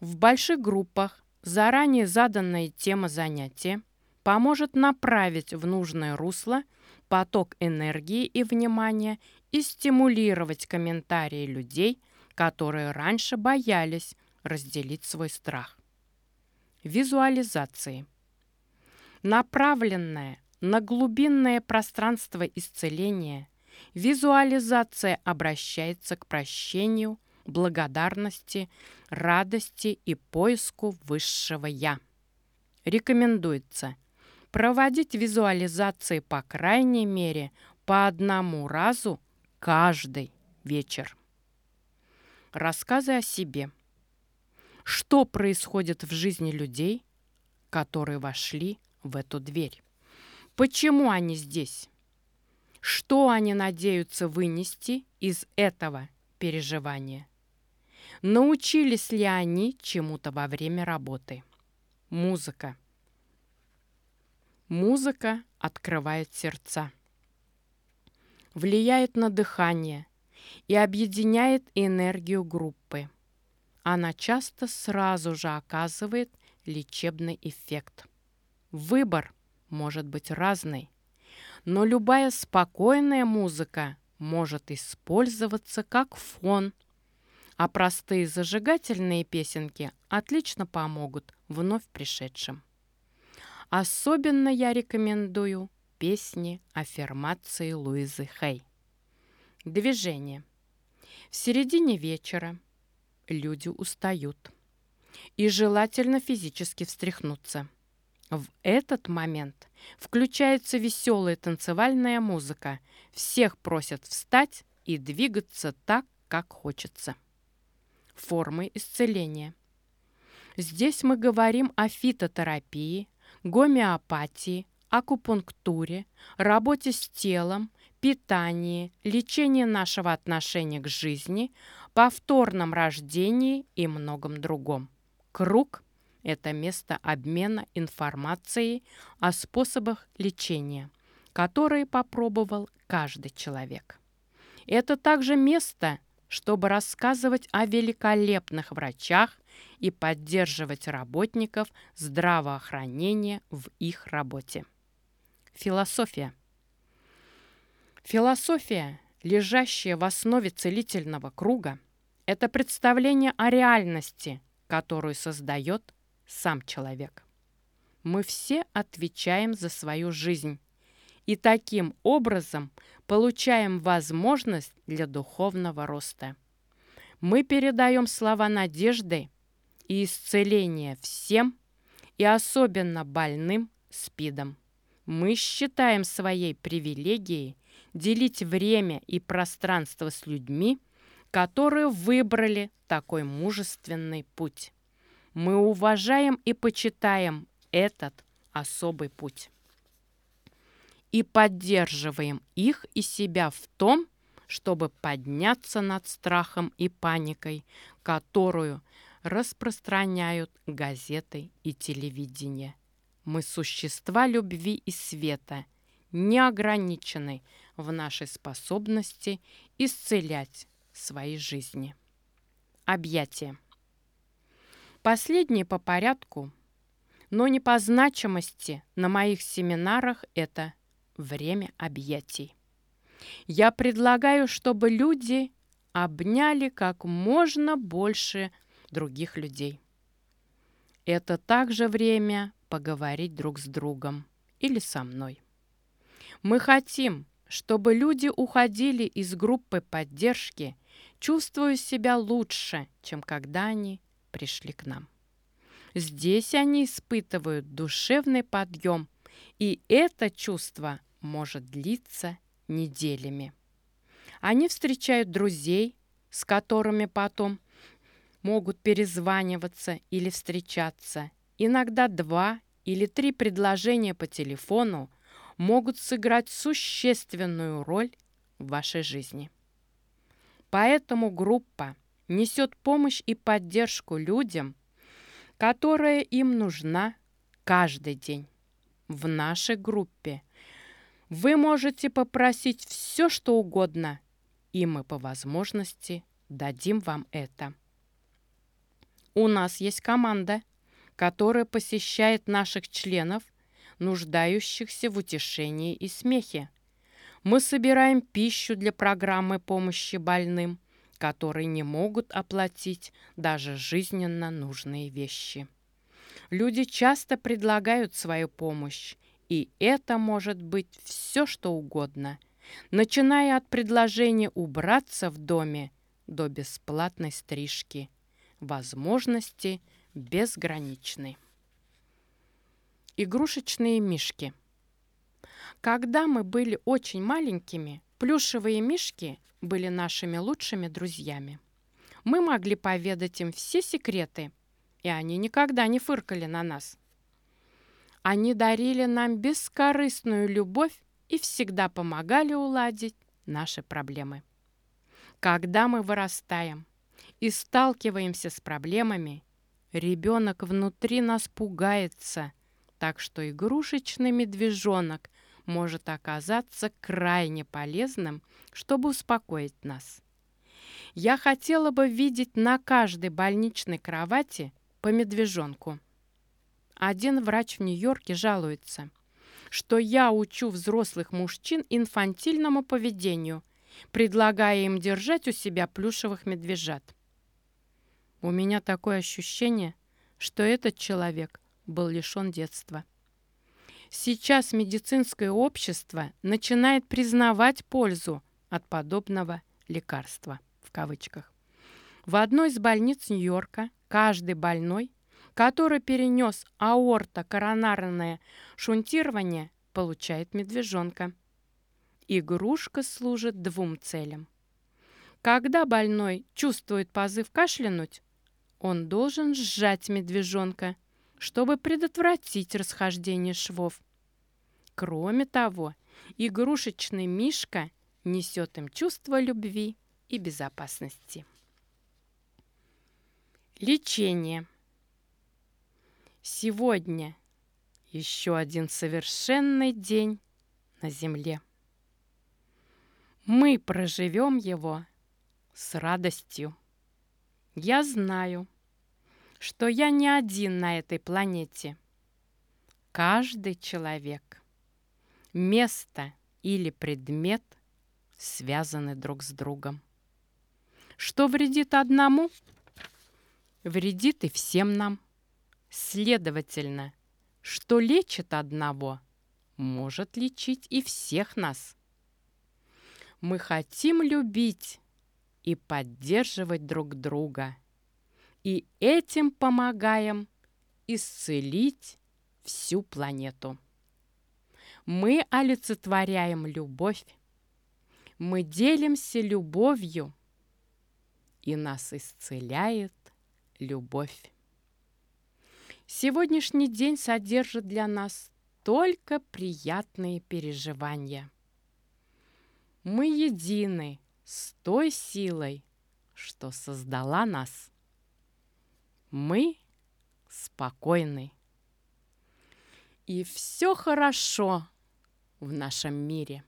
В больших группах заранее заданная тема занятия поможет направить в нужное русло поток энергии и внимания и стимулировать комментарии людей, которые раньше боялись разделить свой страх. Визуализации. Направленная на глубинное пространство исцеления, визуализация обращается к прощению, благодарности, радости и поиску высшего «Я». Рекомендуется проводить визуализации по крайней мере по одному разу каждый вечер. Рассказы о себе. Что происходит в жизни людей, которые вошли в эту дверь? Почему они здесь? Что они надеются вынести из этого переживания? Научились ли они чему-то во время работы? Музыка. Музыка открывает сердца, влияет на дыхание и объединяет энергию группы. Она часто сразу же оказывает лечебный эффект. Выбор может быть разный, но любая спокойная музыка может использоваться как фон, а простые зажигательные песенки отлично помогут вновь пришедшим. Особенно я рекомендую песни аффирмации Луизы Хей. Движение. В середине вечера люди устают и желательно физически встряхнуться. В этот момент включается веселая танцевальная музыка. Всех просят встать и двигаться так, как хочется. Формы исцеления. Здесь мы говорим о фитотерапии, гомеопатии, акупунктуре, работе с телом, питании, лечении нашего отношения к жизни, повторном рождении и многом другом. Круг – это место обмена информацией о способах лечения, которые попробовал каждый человек. Это также место, чтобы рассказывать о великолепных врачах и поддерживать работников здравоохранения в их работе. Философия. Философия, лежащая в основе целительного круга, это представление о реальности, которую создает сам человек. Мы все отвечаем за свою жизнь и таким образом получаем возможность для духовного роста. Мы передаем слова надежды и исцеления всем, и особенно больным СПИДом. Мы считаем своей привилегией делить время и пространство с людьми, которые выбрали такой мужественный путь. Мы уважаем и почитаем этот особый путь. И поддерживаем их и себя в том, чтобы подняться над страхом и паникой, которую распространяют газеты и телевидение. Мы существа любви и света, не ограничены в нашей способности исцелять свои жизни. Объятия. Последнее по порядку, но не по значимости на моих семинарах это время объятий. Я предлагаю, чтобы люди обняли как можно больше других людей. Это также время поговорить друг с другом или со мной. Мы хотим, чтобы люди уходили из группы поддержки, чувствуя себя лучше, чем когда они пришли к нам. Здесь они испытывают душевный подъем, и это чувство может длиться неделями. Они встречают друзей, с которыми потом могут перезваниваться или встречаться. Иногда два или три предложения по телефону могут сыграть существенную роль в вашей жизни. Поэтому группа несет помощь и поддержку людям, которая им нужна каждый день. В нашей группе вы можете попросить все, что угодно, и мы по возможности дадим вам это. У нас есть команда, которая посещает наших членов, нуждающихся в утешении и смехе. Мы собираем пищу для программы помощи больным, которые не могут оплатить даже жизненно нужные вещи. Люди часто предлагают свою помощь, и это может быть все, что угодно, начиная от предложения убраться в доме до бесплатной стрижки. Возможности безграничны. Игрушечные мишки. Когда мы были очень маленькими, плюшевые мишки были нашими лучшими друзьями. Мы могли поведать им все секреты, и они никогда не фыркали на нас. Они дарили нам бескорыстную любовь и всегда помогали уладить наши проблемы. Когда мы вырастаем и сталкиваемся с проблемами, ребенок внутри нас пугается, так что игрушечный медвежонок может оказаться крайне полезным, чтобы успокоить нас. Я хотела бы видеть на каждой больничной кровати по медвежонку. Один врач в Нью-Йорке жалуется, что я учу взрослых мужчин инфантильному поведению, предлагая им держать у себя плюшевых медвежат. У меня такое ощущение, что этот человек был лишен детства. Сейчас медицинское общество начинает признавать пользу от подобного лекарства, в кавычках. В одной из больниц Нью-Йорка каждый больной, который перенес аорто-коронарное шунтирование, получает медвежонка. Игрушка служит двум целям. Когда больной чувствует позыв кашлянуть, он должен сжать медвежонка – чтобы предотвратить расхождение швов. Кроме того, игрушечный мишка несет им чувство любви и безопасности. Лечение. Сегодня еще один совершенный день на Земле. Мы проживем его с радостью. Я знаю, что я не один на этой планете. Каждый человек, место или предмет связаны друг с другом. Что вредит одному, вредит и всем нам. Следовательно, что лечит одного, может лечить и всех нас. Мы хотим любить и поддерживать друг друга – и этим помогаем исцелить всю планету. Мы олицетворяем любовь. Мы делимся любовью, и нас исцеляет любовь. Сегодняшний день содержит для нас только приятные переживания. Мы едины с той силой, что создала нас. Мы спокойны. И все хорошо в нашем мире.